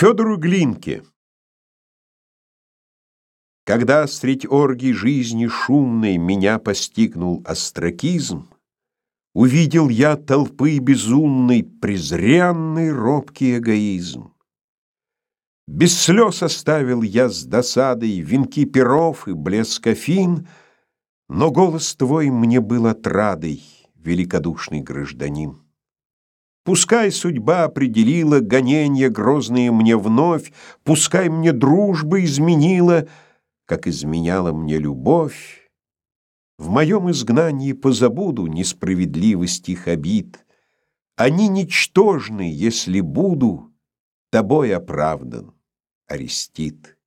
Федору Глинке Когда средь оргий жизни шумной Меня постигнул остракизм, Увидел я толпы безумной Презренный робкий эгоизм. Без слез оставил я с досадой Венки перов и блеск афин, Но голос твой мне был отрадой, Великодушный гражданин. Пускай судьба определила гонения грозные мне вновь, Пускай мне дружба изменила, как изменяла мне любовь. В моем изгнании позабуду несправедливость их обид. Они ничтожны, если буду тобой оправдан, Арестит.